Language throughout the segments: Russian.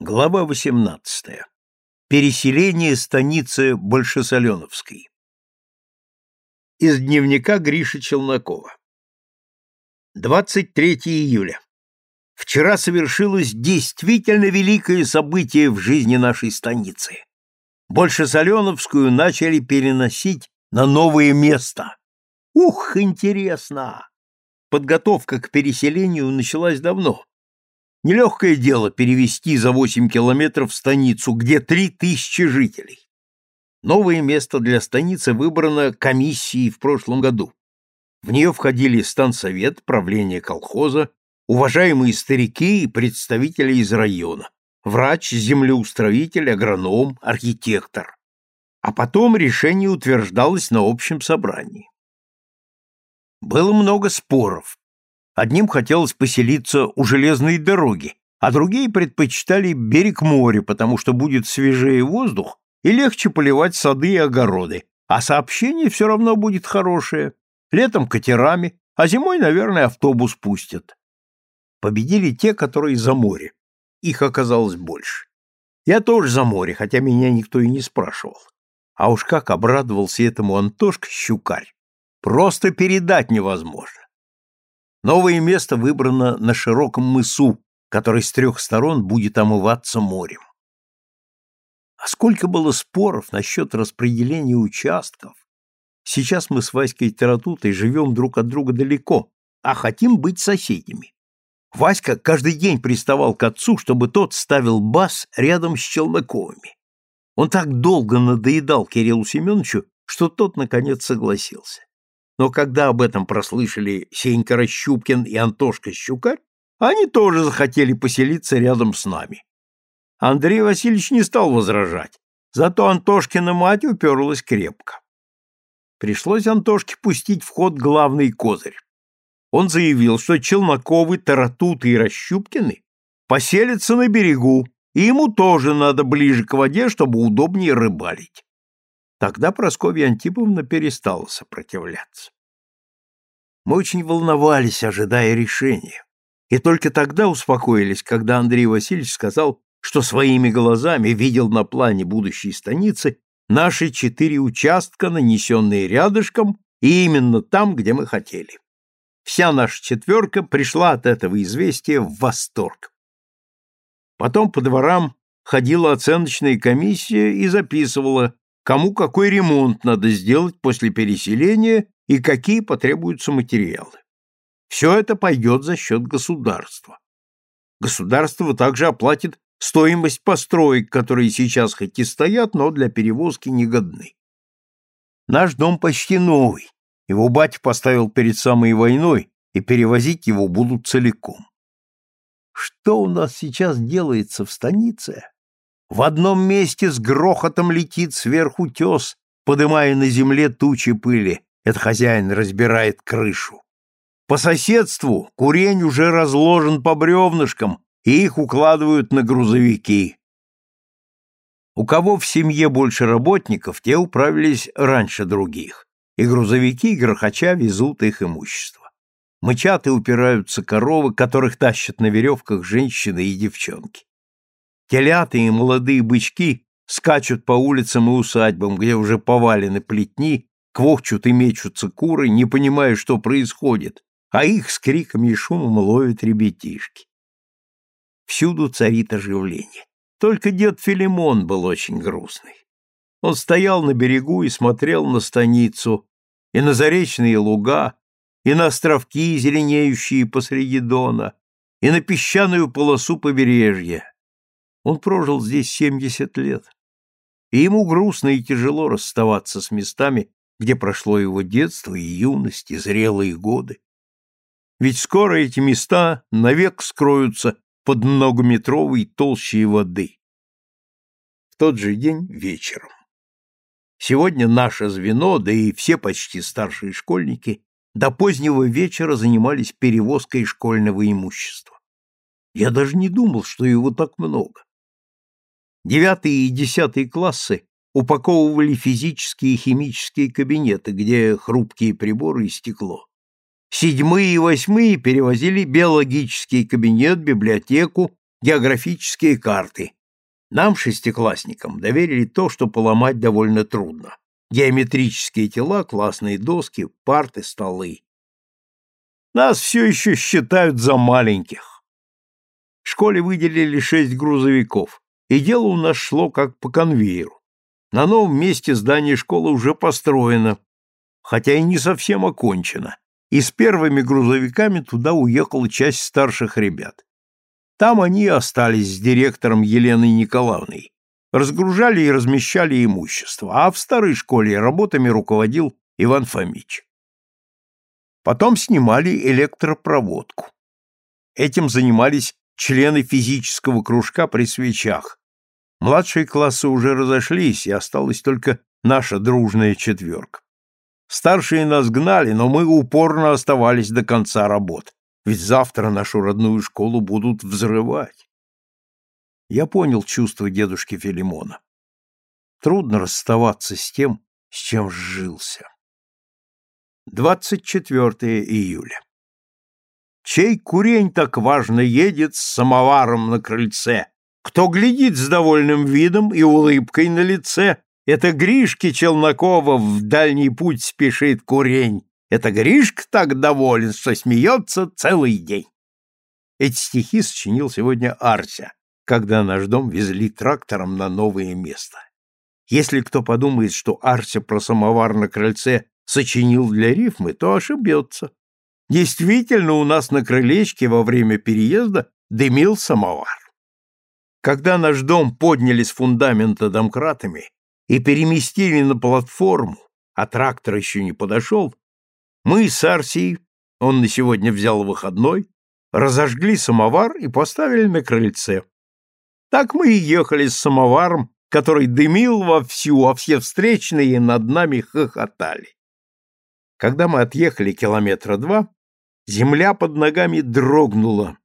Глава 18. Переселение станицы Большесоленовской. Из дневника Гриши Челнокова. 23 июля. Вчера совершилось действительно великое событие в жизни нашей станицы. Большесоленовскую начали переносить на новое место. Ух, интересно! Подготовка к переселению началась давно Нелегкое дело перевести за 8 километров станицу, где 3000 жителей. Новое место для станицы выбрано комиссией в прошлом году. В нее входили стансовет, правление колхоза, уважаемые старики и представители из района, врач, землеустроитель, агроном, архитектор. А потом решение утверждалось на общем собрании. Было много споров, Одним хотелось поселиться у железной дороги, а другие предпочитали берег моря, потому что будет свежее воздух и легче поливать сады и огороды, а сообщение все равно будет хорошее. Летом катерами, а зимой, наверное, автобус пустят. Победили те, которые за море. Их оказалось больше. Я тоже за море, хотя меня никто и не спрашивал. А уж как обрадовался этому Антошка Щукарь. Просто передать невозможно. Новое место выбрано на широком мысу, который с трех сторон будет омываться морем. А сколько было споров насчет распределения участков. Сейчас мы с Васькой Таратутой живем друг от друга далеко, а хотим быть соседями. Васька каждый день приставал к отцу, чтобы тот ставил бас рядом с Челноковыми. Он так долго надоедал Кириллу Семеновичу, что тот, наконец, согласился. Но когда об этом прослышали Сенька Расщупкин и Антошка Щукарь, они тоже захотели поселиться рядом с нами. Андрей Васильевич не стал возражать, зато Антошкина мать уперлась крепко. Пришлось Антошке пустить в ход главный козырь. Он заявил, что Челноковы, Таратуты и Расщупкины поселятся на берегу, и ему тоже надо ближе к воде, чтобы удобнее рыбалить. Тогда Прасковья Антиповна перестала сопротивляться. Мы очень волновались, ожидая решения, и только тогда успокоились, когда Андрей Васильевич сказал, что своими глазами видел на плане будущей станицы наши четыре участка, нанесенные рядышком, и именно там, где мы хотели. Вся наша четверка пришла от этого известия в восторг. Потом по дворам ходила оценочная комиссия и записывала, кому какой ремонт надо сделать после переселения и какие потребуются материалы. Все это пойдет за счет государства. Государство также оплатит стоимость построек, которые сейчас хоть и стоят, но для перевозки не годны. Наш дом почти новый. Его батя поставил перед самой войной, и перевозить его будут целиком. Что у нас сейчас делается в станице, в одном месте с грохотом летит сверху тес, подымая на земле тучи пыли. Это хозяин разбирает крышу. По соседству курень уже разложен по бревнышкам, и их укладывают на грузовики. У кого в семье больше работников, те управились раньше других, и грузовики, грохоча, везут их имущество. Мычат и упираются коровы, которых тащат на веревках женщины и девчонки. Телята и молодые бычки скачут по улицам и усадьбам, где уже повалены плетни, квохчут и мечутся куры, не понимая, что происходит, а их с криками и шумом ловят ребятишки. Всюду царит оживление. Только дед Филимон был очень грустный. Он стоял на берегу и смотрел на станицу, и на заречные луга, и на островки, зеленеющие посреди дона, и на песчаную полосу побережья, он прожил здесь семьдесят лет, и ему грустно и тяжело расставаться с местами, где прошло его детство и юность, и зрелые годы. Ведь скоро эти места навек скроются под многометровой толщей воды. В тот же день вечером. Сегодня наше звено, да и все почти старшие школьники, до позднего вечера занимались перевозкой школьного имущества. Я даже не думал, что его так много. Девятые и десятые классы упаковывали физические и химические кабинеты, где хрупкие приборы и стекло. Седьмые и восьмые перевозили биологический кабинет, библиотеку, географические карты. Нам, шестиклассникам, доверили то, что поломать довольно трудно. Геометрические тела, классные доски, парты, столы. Нас все еще считают за маленьких. В школе выделили шесть грузовиков, и дело у нас шло как по конвейеру. На новом месте здание школы уже построено, хотя и не совсем окончено, и с первыми грузовиками туда уехала часть старших ребят. Там они остались с директором Еленой Николаевной, разгружали и размещали имущество, а в старой школе работами руководил Иван Фомич. Потом снимали электропроводку. Этим занимались члены физического кружка при свечах. Младшие классы уже разошлись, и осталась только наша дружная четверка. Старшие нас гнали, но мы упорно оставались до конца работ, ведь завтра нашу родную школу будут взрывать. Я понял чувство дедушки Филимона. Трудно расставаться с тем, с чем сжился. 24 июля. Чей курень так важно едет с самоваром на крыльце? Кто глядит с довольным видом и улыбкой на лице? Это Гришки Челнокова в дальний путь спешит курень. Это Гришка так доволен, что смеется целый день. Эти стихи сочинил сегодня Арся, когда наш дом везли трактором на новое место. Если кто подумает, что Арся про самовар на крыльце сочинил для рифмы, то ошибется. Действительно, у нас на крылечке во время переезда дымил самовар. Когда наш дом подняли с фундамента домкратами и переместили на платформу, а трактор еще не подошел, мы с Арсией, он на сегодня взял выходной, разожгли самовар и поставили на крыльце. Так мы и ехали с самоваром, который дымил вовсю, а все встречные над нами хохотали. Когда мы отъехали километра два, земля под ногами дрогнула.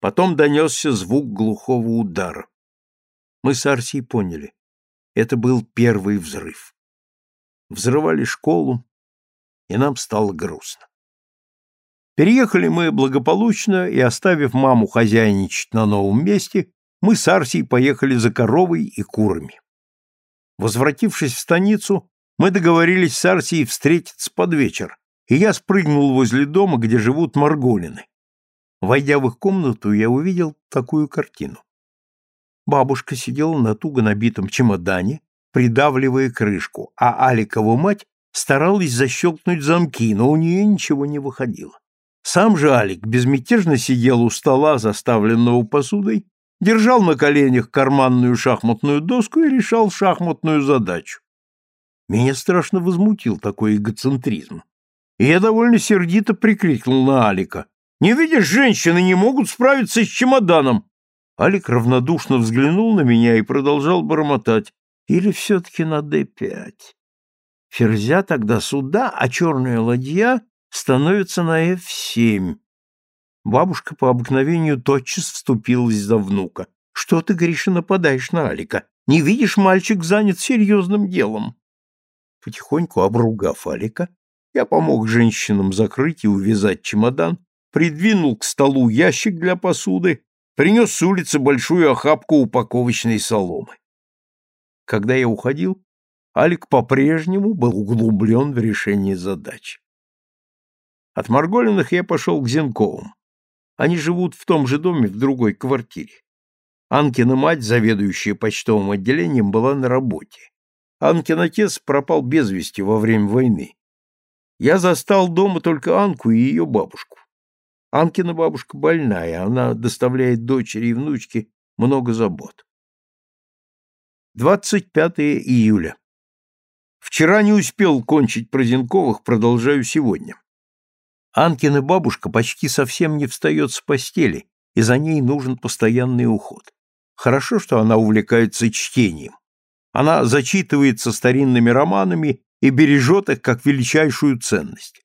Потом донесся звук глухого удара. Мы с Арсией поняли. Это был первый взрыв. Взрывали школу, и нам стало грустно. Переехали мы благополучно, и, оставив маму хозяйничать на новом месте, мы с Арсией поехали за коровой и курами. Возвратившись в станицу, мы договорились с Арсией встретиться под вечер, и я спрыгнул возле дома, где живут Марголины. Войдя в их комнату, я увидел такую картину. Бабушка сидела на туго набитом чемодане, придавливая крышку, а Аликова мать старалась защелкнуть замки, но у нее ничего не выходило. Сам же Алик безмятежно сидел у стола, заставленного посудой, держал на коленях карманную шахматную доску и решал шахматную задачу. Меня страшно возмутил такой эгоцентризм. И я довольно сердито прикрикнул на Алика. «Не видишь, женщины не могут справиться с чемоданом!» Алик равнодушно взглянул на меня и продолжал бормотать. «Или все-таки на Д-5?» Ферзя тогда сюда, а черная ладья становится на F7. Бабушка по обыкновению тотчас вступилась за внука. «Что ты, Гриша, нападаешь на Алика? Не видишь, мальчик занят серьезным делом». Потихоньку обругав Алика, я помог женщинам закрыть и увязать чемодан, придвинул к столу ящик для посуды, принес с улицы большую охапку упаковочной соломы. Когда я уходил, Алик по-прежнему был углублен в решение задач. От Марголиных я пошел к Зенковым. Они живут в том же доме в другой квартире. Анкина мать, заведующая почтовым отделением, была на работе. Анкин отец пропал без вести во время войны. Я застал дома только Анку и ее бабушку. Анкина бабушка больная, она доставляет дочери и внучке много забот. 25 июля. Вчера не успел кончить про Зинковых, продолжаю сегодня. Анкина бабушка почти совсем не встает с постели, и за ней нужен постоянный уход. Хорошо, что она увлекается чтением. Она зачитывается старинными романами и бережет их как величайшую ценность.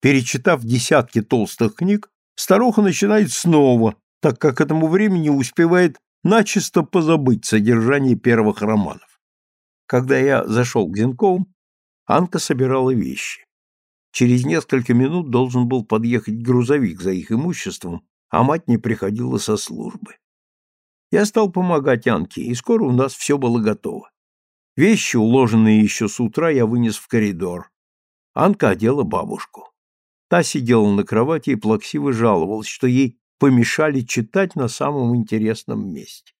Перечитав десятки толстых книг, старуха начинает снова, так как к этому времени успевает начисто позабыть содержание первых романов. Когда я зашел к Зенковым, Анка собирала вещи. Через несколько минут должен был подъехать грузовик за их имуществом, а мать не приходила со службы. Я стал помогать Анке, и скоро у нас все было готово. Вещи, уложенные еще с утра, я вынес в коридор. Анка одела бабушку. Та сидела на кровати и плаксиво жаловалась, что ей помешали читать на самом интересном месте.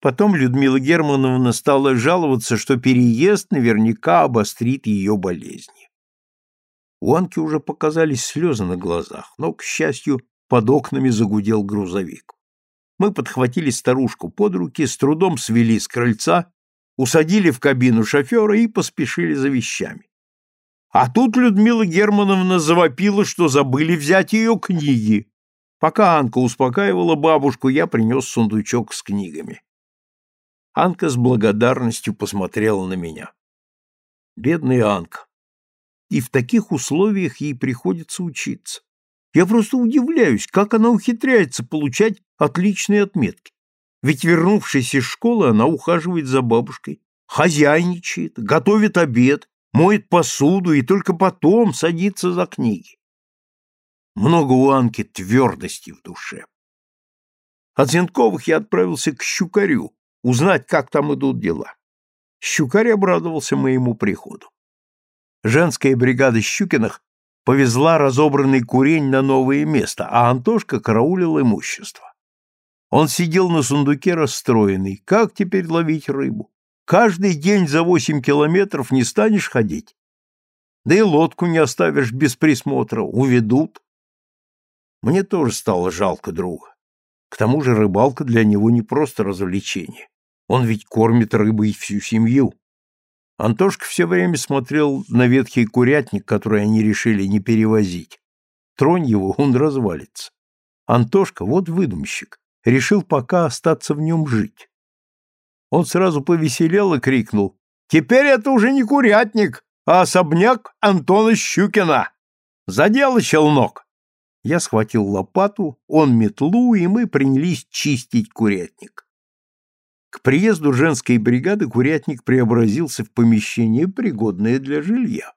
Потом Людмила Германовна стала жаловаться, что переезд наверняка обострит ее болезни. У Анки уже показались слезы на глазах, но, к счастью, под окнами загудел грузовик. Мы подхватили старушку под руки, с трудом свели с крыльца, усадили в кабину шофера и поспешили за вещами. А тут Людмила Германовна завопила, что забыли взять ее книги. Пока Анка успокаивала бабушку, я принес сундучок с книгами. Анка с благодарностью посмотрела на меня. Бедная Анка. И в таких условиях ей приходится учиться. Я просто удивляюсь, как она ухитряется получать отличные отметки. Ведь, вернувшись из школы, она ухаживает за бабушкой, хозяйничает, готовит обед, моет посуду и только потом садится за книги. Много у Анки твердости в душе. От Зенковых я отправился к Щукарю, узнать, как там идут дела. Щукарь обрадовался моему приходу. Женская бригада Щукиных повезла разобранный курень на новое место, а Антошка караулил имущество. Он сидел на сундуке расстроенный. Как теперь ловить рыбу? Каждый день за восемь километров не станешь ходить. Да и лодку не оставишь без присмотра, уведут. Мне тоже стало жалко друга. К тому же рыбалка для него не просто развлечение. Он ведь кормит рыбой всю семью. Антошка все время смотрел на ветхий курятник, который они решили не перевозить. Тронь его, он развалится. Антошка, вот выдумщик, решил пока остаться в нем жить. Он сразу повеселел и крикнул. «Теперь это уже не курятник, а особняк Антона Щукина! За дело, челнок!» Я схватил лопату, он метлу, и мы принялись чистить курятник. К приезду женской бригады курятник преобразился в помещение, пригодное для жилья.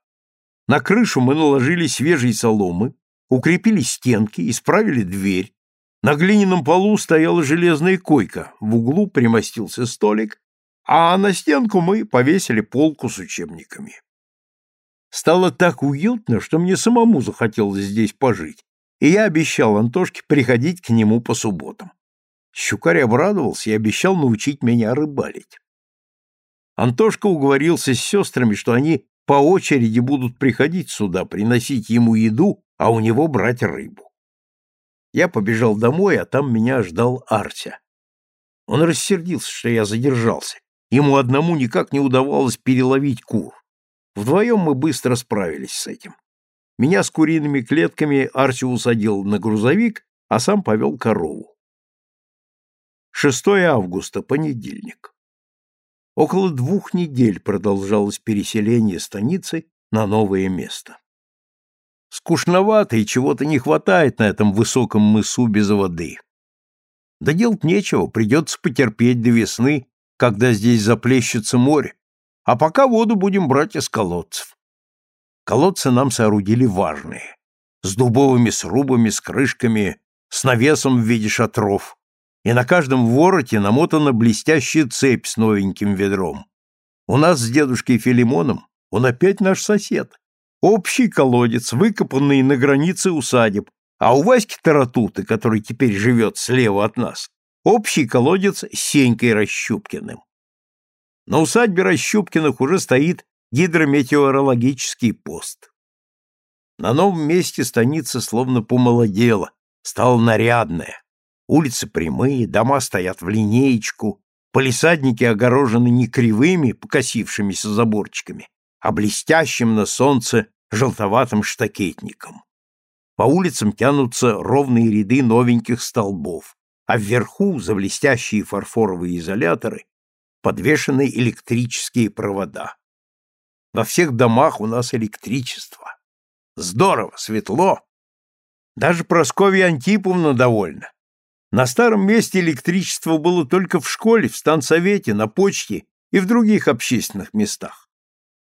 На крышу мы наложили свежей соломы, укрепили стенки, исправили дверь. На глиняном полу стояла железная койка, в углу примостился столик, а на стенку мы повесили полку с учебниками. Стало так уютно, что мне самому захотелось здесь пожить, и я обещал Антошке приходить к нему по субботам. Щукарь обрадовался и обещал научить меня рыбалить. Антошка уговорился с сестрами, что они по очереди будут приходить сюда, приносить ему еду, а у него брать рыбу. Я побежал домой, а там меня ждал Артя. Он рассердился, что я задержался. Ему одному никак не удавалось переловить кур. Вдвоем мы быстро справились с этим. Меня с куриными клетками Арчи усадил на грузовик, а сам повел корову. 6 августа, понедельник. Около двух недель продолжалось переселение станицы на новое место. Скучновато и чего-то не хватает на этом высоком мысу без воды. Да делать нечего, придется потерпеть до весны, когда здесь заплещется море, а пока воду будем брать из колодцев. Колодцы нам соорудили важные, с дубовыми срубами, с крышками, с навесом в виде шатров, и на каждом вороте намотана блестящая цепь с новеньким ведром. У нас с дедушкой Филимоном он опять наш сосед. Общий колодец, выкопанный на границе усадеб, а у Васьки Таратуты, который теперь живет слева от нас, общий колодец с Сенькой Расщупкиным. На усадьбе Расщупкиных уже стоит гидрометеорологический пост. На новом месте станица словно помолодела, стала нарядная. Улицы прямые, дома стоят в линеечку, полисадники огорожены не кривыми, покосившимися заборчиками, а блестящим на солнце желтоватым штакетником. По улицам тянутся ровные ряды новеньких столбов, а вверху, за блестящие фарфоровые изоляторы, подвешены электрические провода. Во всех домах у нас электричество. Здорово, светло. Даже Прасковья Антиповна довольна. На старом месте электричество было только в школе, в станцовете, на почте и в других общественных местах.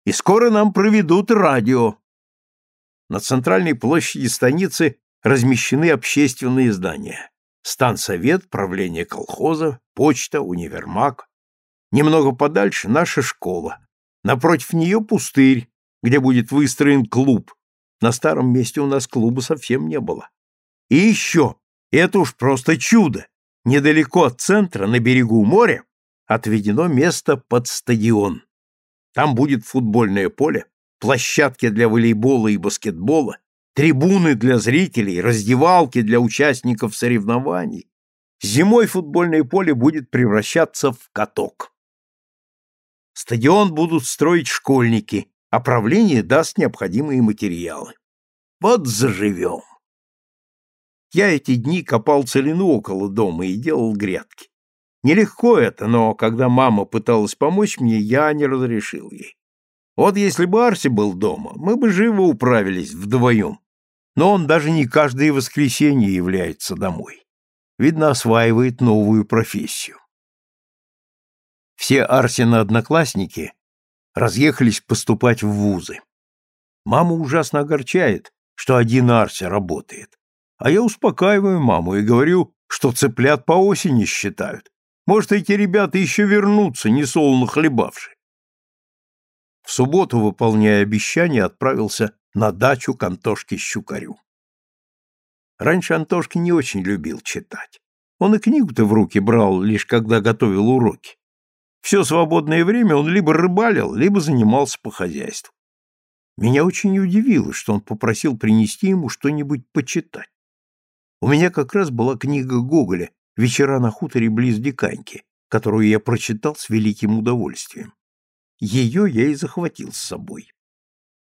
И скоро нам проведут радио. На центральной площади станицы размещены общественные здания. Станцовет, правление колхоза, почта, универмаг. Немного подальше наша школа. Напротив нее пустырь, где будет выстроен клуб. На старом месте у нас клуба совсем не было. И еще, это уж просто чудо, недалеко от центра, на берегу моря, отведено место под стадион. Там будет футбольное поле, площадки для волейбола и баскетбола, трибуны для зрителей, раздевалки для участников соревнований. Зимой футбольное поле будет превращаться в каток. Стадион будут строить школьники, а правление даст необходимые материалы. Вот заживем. Я эти дни копал целину около дома и делал грядки. Нелегко это, но когда мама пыталась помочь мне, я не разрешил ей. Вот если бы Арси был дома, мы бы живо управились вдвоем. Но он даже не каждое воскресенье является домой. Видно, осваивает новую профессию. Все Арсины одноклассники разъехались поступать в вузы. Мама ужасно огорчает, что один Арси работает. А я успокаиваю маму и говорю, что цыплят по осени считают. Может, эти ребята еще вернутся, несолоно хлебавши. В субботу, выполняя обещание, отправился на дачу к Антошке Щукарю. Раньше Антошка не очень любил читать. Он и книгу-то в руки брал, лишь когда готовил уроки. Все свободное время он либо рыбалил, либо занимался по хозяйству. Меня очень удивило, что он попросил принести ему что-нибудь почитать. У меня как раз была книга Гоголя «Вечера на хуторе близ Диканьки», которую я прочитал с великим удовольствием. Ее я и захватил с собой.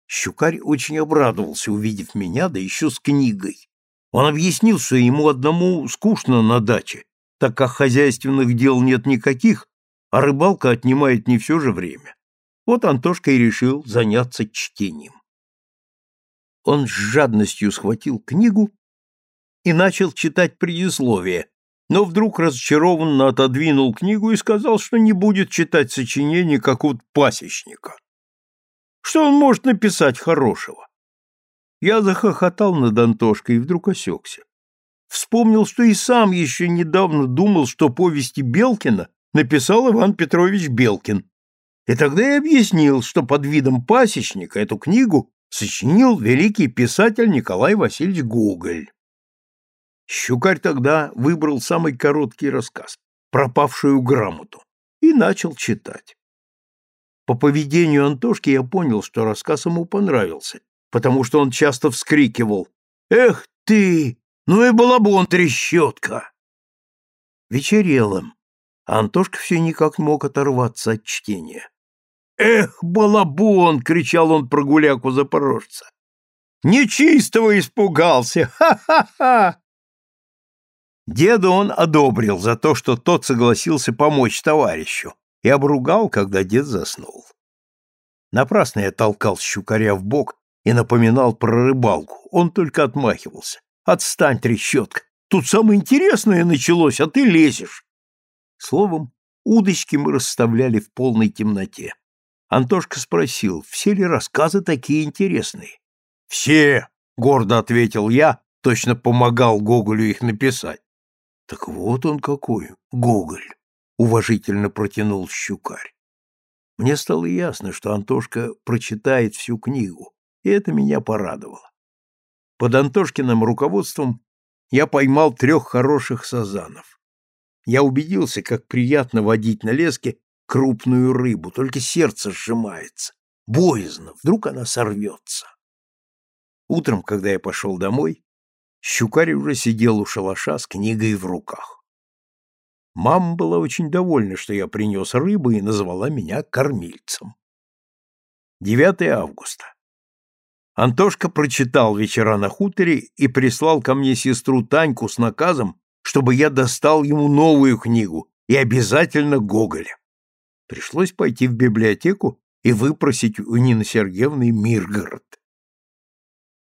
Щукарь очень обрадовался, увидев меня, да еще с книгой. Он объяснил, что ему одному скучно на даче, так как хозяйственных дел нет никаких, а рыбалка отнимает не все же время. Вот Антошка и решил заняться чтением. Он с жадностью схватил книгу и начал читать предисловие, но вдруг разочарованно отодвинул книгу и сказал, что не будет читать сочинение какого-то пасечника. Что он может написать хорошего? Я захохотал над Антошкой и вдруг осекся. Вспомнил, что и сам еще недавно думал, что повести Белкина написал Иван Петрович Белкин. И тогда я объяснил, что под видом пасечника эту книгу сочинил великий писатель Николай Васильевич Гоголь. Щукарь тогда выбрал самый короткий рассказ «Пропавшую грамоту» и начал читать. По поведению Антошки я понял, что рассказ ему понравился, потому что он часто вскрикивал «Эх ты! Ну и балабон трещотка!» Вечерело, а Антошка все никак не мог оторваться от чтения. «Эх, балабон!» — кричал он про гуляку запорожца. «Нечистого испугался! Ха-ха-ха!» Деда он одобрил за то, что тот согласился помочь товарищу, и обругал, когда дед заснул. Напрасно я толкал щукаря в бок и напоминал про рыбалку. Он только отмахивался. «Отстань, трещотка! Тут самое интересное началось, а ты лезешь!» Словом, удочки мы расставляли в полной темноте. Антошка спросил, все ли рассказы такие интересные. «Все!» — гордо ответил я, точно помогал Гоголю их написать. Так вот он какой, Гоголь, уважительно протянул щукарь. Мне стало ясно, что Антошка прочитает всю книгу, и это меня порадовало. Под Антошкиным руководством я поймал трех хороших сазанов. Я убедился, как приятно водить на леске крупную рыбу, только сердце сжимается. Боязно, вдруг она сорвется. Утром, когда я пошел домой, Щукарь уже сидел у шалаша с книгой в руках. Мама была очень довольна, что я принес рыбу и назвала меня кормильцем. 9 августа. Антошка прочитал «Вечера на хуторе» и прислал ко мне сестру Таньку с наказом, чтобы я достал ему новую книгу и обязательно Гоголя. Пришлось пойти в библиотеку и выпросить у Нины Сергеевны Миргород.